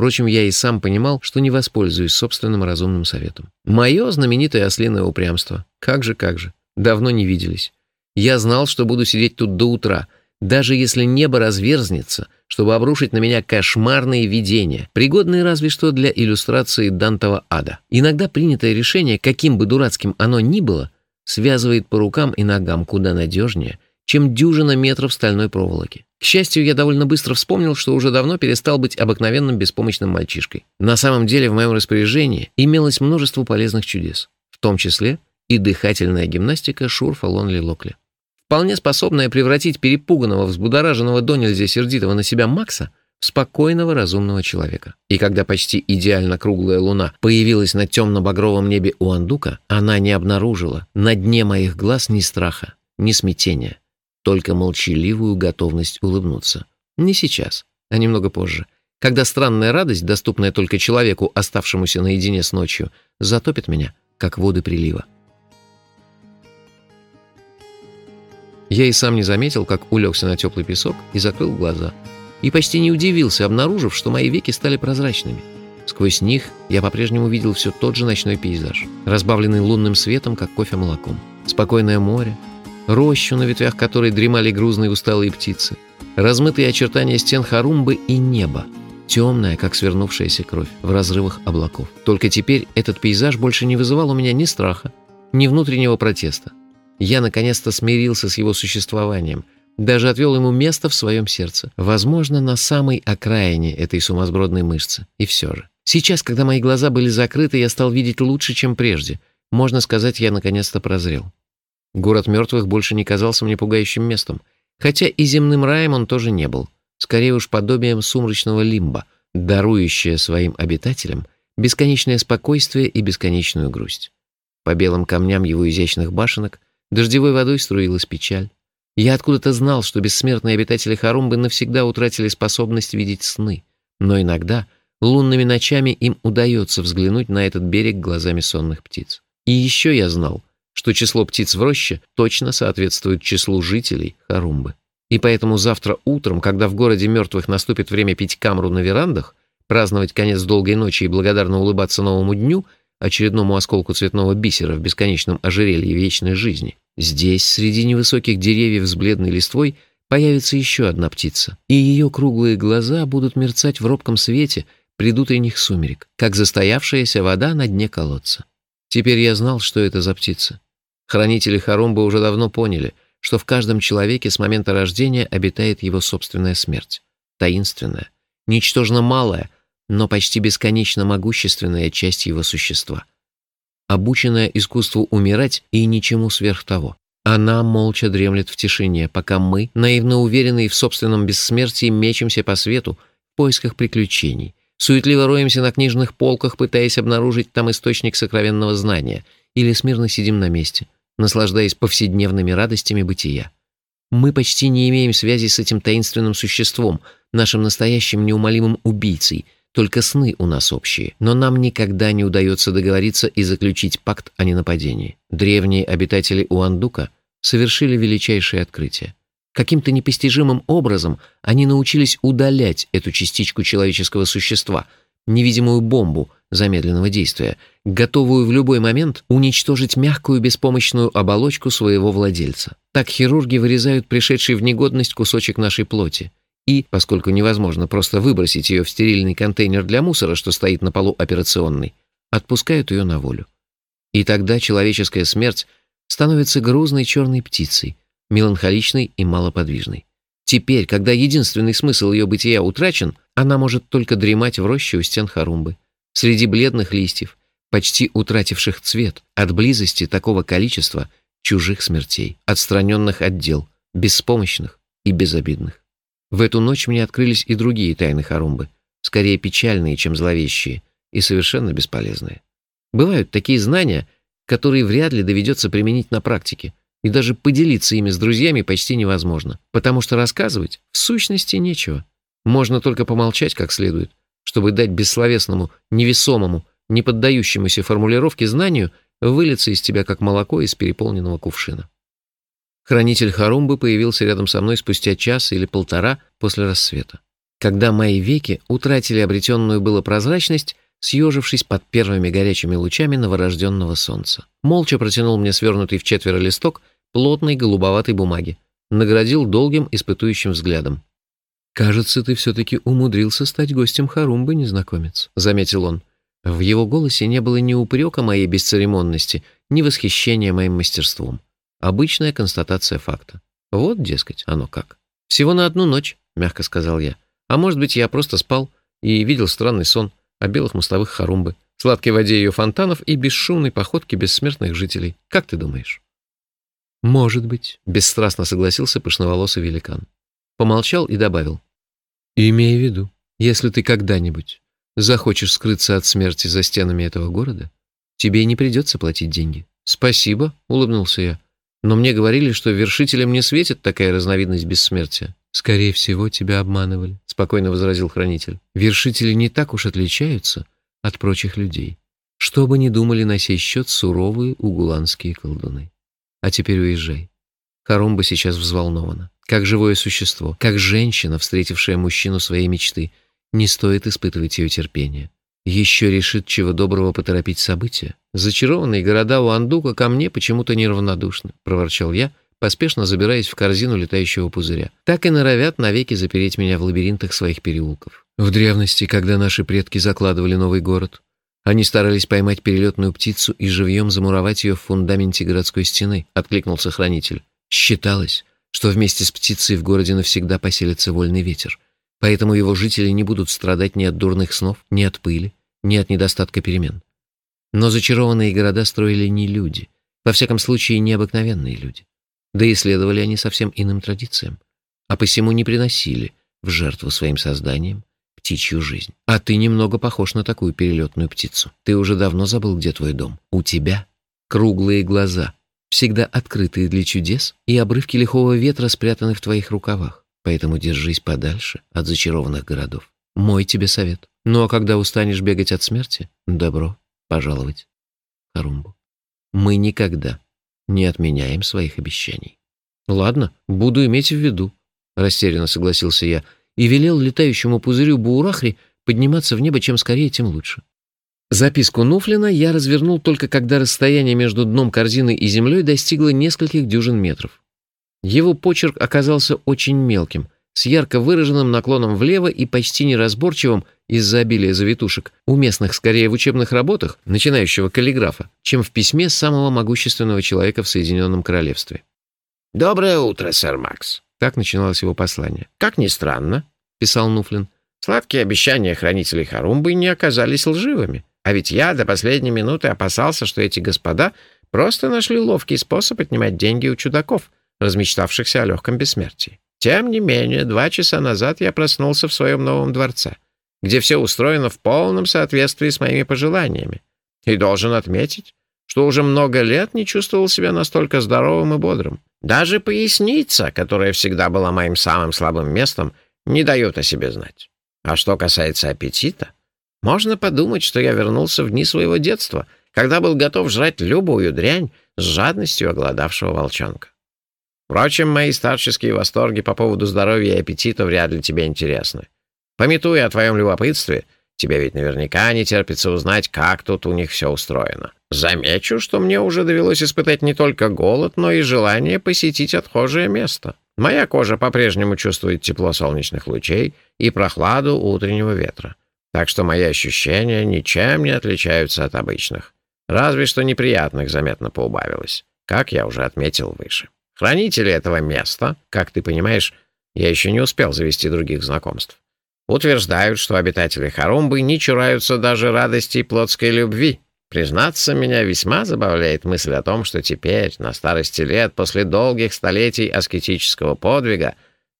Впрочем, я и сам понимал, что не воспользуюсь собственным разумным советом. Мое знаменитое ослиное упрямство. Как же, как же. Давно не виделись. Я знал, что буду сидеть тут до утра, даже если небо разверзнется, чтобы обрушить на меня кошмарные видения, пригодные разве что для иллюстрации Дантова ада. Иногда принятое решение, каким бы дурацким оно ни было, связывает по рукам и ногам куда надежнее, чем дюжина метров стальной проволоки. К счастью, я довольно быстро вспомнил, что уже давно перестал быть обыкновенным беспомощным мальчишкой. На самом деле в моем распоряжении имелось множество полезных чудес, в том числе и дыхательная гимнастика Шурфа Лонли Локли. Вполне способная превратить перепуганного, взбудораженного до нельзя сердитого на себя Макса в спокойного, разумного человека. И когда почти идеально круглая луна появилась на темно-багровом небе у Андука, она не обнаружила на дне моих глаз ни страха, ни смятения, только молчаливую готовность улыбнуться. Не сейчас, а немного позже, когда странная радость, доступная только человеку, оставшемуся наедине с ночью, затопит меня, как воды прилива. Я и сам не заметил, как улегся на теплый песок и закрыл глаза. И почти не удивился, обнаружив, что мои веки стали прозрачными. Сквозь них я по-прежнему видел все тот же ночной пейзаж, разбавленный лунным светом, как кофе молоком. Спокойное море, рощу, на ветвях которой дремали грузные усталые птицы, размытые очертания стен Харумбы и небо, темное, как свернувшаяся кровь, в разрывах облаков. Только теперь этот пейзаж больше не вызывал у меня ни страха, ни внутреннего протеста. Я наконец-то смирился с его существованием, даже отвел ему место в своем сердце, возможно, на самой окраине этой сумасбродной мышцы. И все же. Сейчас, когда мои глаза были закрыты, я стал видеть лучше, чем прежде. Можно сказать, я наконец-то прозрел. Город мертвых больше не казался мне пугающим местом, хотя и земным раем он тоже не был, скорее уж подобием сумрачного лимба, дарующее своим обитателям бесконечное спокойствие и бесконечную грусть. По белым камням его изящных башенок дождевой водой струилась печаль. Я откуда-то знал, что бессмертные обитатели Харумбы навсегда утратили способность видеть сны, но иногда лунными ночами им удается взглянуть на этот берег глазами сонных птиц. И еще я знал, что число птиц в роще точно соответствует числу жителей Харумбы. И поэтому завтра утром, когда в городе мертвых наступит время пить камру на верандах, праздновать конец долгой ночи и благодарно улыбаться новому дню, очередному осколку цветного бисера в бесконечном ожерелье вечной жизни, здесь, среди невысоких деревьев с бледной листвой, появится еще одна птица, и ее круглые глаза будут мерцать в робком свете предутренних сумерек, как застоявшаяся вода на дне колодца. Теперь я знал, что это за птица. Хранители Харумбы уже давно поняли, что в каждом человеке с момента рождения обитает его собственная смерть. Таинственная, ничтожно малая, но почти бесконечно могущественная часть его существа. Обученная искусству умирать и ничему сверх того. Она молча дремлет в тишине, пока мы, наивно уверенные в собственном бессмертии, мечемся по свету в поисках приключений, суетливо роемся на книжных полках, пытаясь обнаружить там источник сокровенного знания, или смирно сидим на месте, наслаждаясь повседневными радостями бытия. Мы почти не имеем связи с этим таинственным существом, нашим настоящим неумолимым убийцей, только сны у нас общие, но нам никогда не удается договориться и заключить пакт о ненападении. Древние обитатели Уандука совершили величайшее открытие. Каким-то непостижимым образом они научились удалять эту частичку человеческого существа, невидимую бомбу замедленного действия, готовую в любой момент уничтожить мягкую беспомощную оболочку своего владельца. Так хирурги вырезают пришедший в негодность кусочек нашей плоти. И, поскольку невозможно просто выбросить ее в стерильный контейнер для мусора, что стоит на полу операционной, отпускают ее на волю. И тогда человеческая смерть становится грузной черной птицей, меланхоличной и малоподвижной. Теперь, когда единственный смысл ее бытия утрачен, она может только дремать в роще у стен Харумбы, среди бледных листьев, почти утративших цвет от близости такого количества чужих смертей, отстраненных от дел, беспомощных и безобидных. В эту ночь мне открылись и другие тайны Харумбы, скорее печальные, чем зловещие, и совершенно бесполезные. Бывают такие знания, которые вряд ли доведется применить на практике, и даже поделиться ими с друзьями почти невозможно, потому что рассказывать в сущности нечего. Можно только помолчать как следует, чтобы дать бессловесному, невесомому, не поддающемуся формулировке знанию вылиться из тебя как молоко из переполненного кувшина. Хранитель Харумбы появился рядом со мной спустя час или полтора после рассвета. когда мои веки утратили обретенную было прозрачность, съежившись под первыми горячими лучами новорожденного солнца. Молча протянул мне свернутый в четверо листок плотной голубоватой бумаги, наградил долгим испытующим взглядом. «Кажется, ты все-таки умудрился стать гостем Харумбы, незнакомец», — заметил он. В его голосе не было ни упрека моей бесцеремонности, ни восхищения моим мастерством. Обычная констатация факта. Вот, дескать, оно как. «Всего на одну ночь», — мягко сказал я. «А может быть, я просто спал и видел странный сон о белых мостовых Харумбы, сладкой воде ее фонтанов и бесшумной походке бессмертных жителей. Как ты думаешь?» «Может быть», — бесстрастно согласился пышноволосый великан. Помолчал и добавил. «Имей в виду, если ты когда-нибудь захочешь скрыться от смерти за стенами этого города, тебе не придется платить деньги». «Спасибо», — улыбнулся я. «Но мне говорили, что вершителям не светит такая разновидность бессмертия». «Скорее всего, тебя обманывали», — спокойно возразил хранитель. «Вершители не так уж отличаются от прочих людей. Что бы ни думали на сей счет суровые угуланские колдуны». А теперь уезжай. Харумба сейчас взволнована. Как живое существо, как женщина, встретившая мужчину своей мечты. Не стоит испытывать ее терпение. Еще решит, чего доброго поторопить события. Зачарованные города у Андука ко мне почему-то неравнодушны, проворчал я, поспешно забираясь в корзину летающего пузыря. Так и норовят навеки запереть меня в лабиринтах своих переулков. В древности, когда наши предки закладывали новый город, они старались поймать перелетную птицу и живьем замуровать ее в фундаменте городской стены, откликнулся хранитель. Считалось, что вместе с птицей в городе навсегда поселится вольный ветер, поэтому его жители не будут страдать ни от дурных снов, ни от пыли, ни от недостатка перемен. Но зачарованные города строили не люди, во всяком случае необыкновенные люди. Да и следовали они совсем иным традициям, а посему не приносили в жертву своим созданиям птичью жизнь. А ты немного похож на такую перелетную птицу. Ты уже давно забыл, где твой дом. У тебя круглые глаза, всегда открытые для чудес, и обрывки лихого ветра спрятаны в твоих рукавах. Поэтому держись подальше от зачарованных городов. Мой тебе совет. Ну а когда устанешь бегать от смерти, добро пожаловать Харумбу. Мы никогда не отменяем своих обещаний. Ладно, буду иметь в виду, растерянно согласился я, и велел летающему пузырю Буурахри подниматься в небо чем скорее, тем лучше. Записку Нуфлина я развернул только когда расстояние между дном корзины и землей достигло нескольких дюжин метров. Его почерк оказался очень мелким, с ярко выраженным наклоном влево и почти неразборчивым из-за обилия завитушек, уместных скорее в учебных работах начинающего каллиграфа, чем в письме самого могущественного человека в Соединенном Королевстве. «Доброе утро, сэр Макс», так начиналось его послание. «Как ни странно», — писал Нуфлин, «сладкие обещания хранителей Харумбы не оказались лживыми. А ведь я до последней минуты опасался, что эти господа просто нашли ловкий способ отнимать деньги у чудаков, размечтавшихся о легком бессмертии. Тем не менее, два часа назад я проснулся в своем новом дворце, где все устроено в полном соответствии с моими пожеланиями. И должен отметить, что уже много лет не чувствовал себя настолько здоровым и бодрым. Даже поясница, которая всегда была моим самым слабым местом, не дает о себе знать. А что касается аппетита, можно подумать, что я вернулся в дни своего детства, когда был готов жрать любую дрянь с жадностью оголодавшего волчонка. Впрочем, мои старческие восторги по поводу здоровья и аппетита вряд ли тебе интересны. Пометуя о твоем любопытстве — Тебе ведь наверняка не терпится узнать, как тут у них все устроено. Замечу, что мне уже довелось испытать не только голод, но и желание посетить отхожее место. Моя кожа по-прежнему чувствует тепло солнечных лучей и прохладу утреннего ветра. Так что мои ощущения ничем не отличаются от обычных. Разве что неприятных заметно поубавилось, как я уже отметил выше. Хранители этого места, как ты понимаешь, я еще не успел завести других знакомств утверждают, что обитатели Харумбы не чураются даже радости плотской любви. Признаться, меня весьма забавляет мысль о том, что теперь, на старости лет, после долгих столетий аскетического подвига,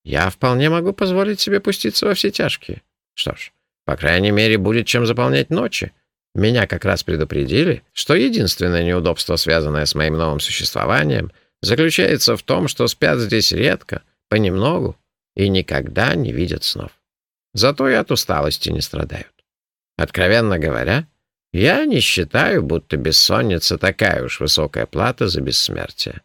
я вполне могу позволить себе пуститься во все тяжкие. Что ж, по крайней мере, будет чем заполнять ночи. Меня как раз предупредили, что единственное неудобство, связанное с моим новым существованием, заключается в том, что спят здесь редко, понемногу и никогда не видят снов. Зато и от усталости не страдают. Откровенно говоря, я не считаю, будто бессонница такая уж высокая плата за бессмертие.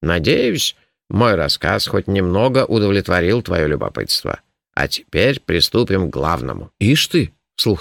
Надеюсь, мой рассказ хоть немного удовлетворил твое любопытство. А теперь приступим к главному. «Ишь ты!» — вслух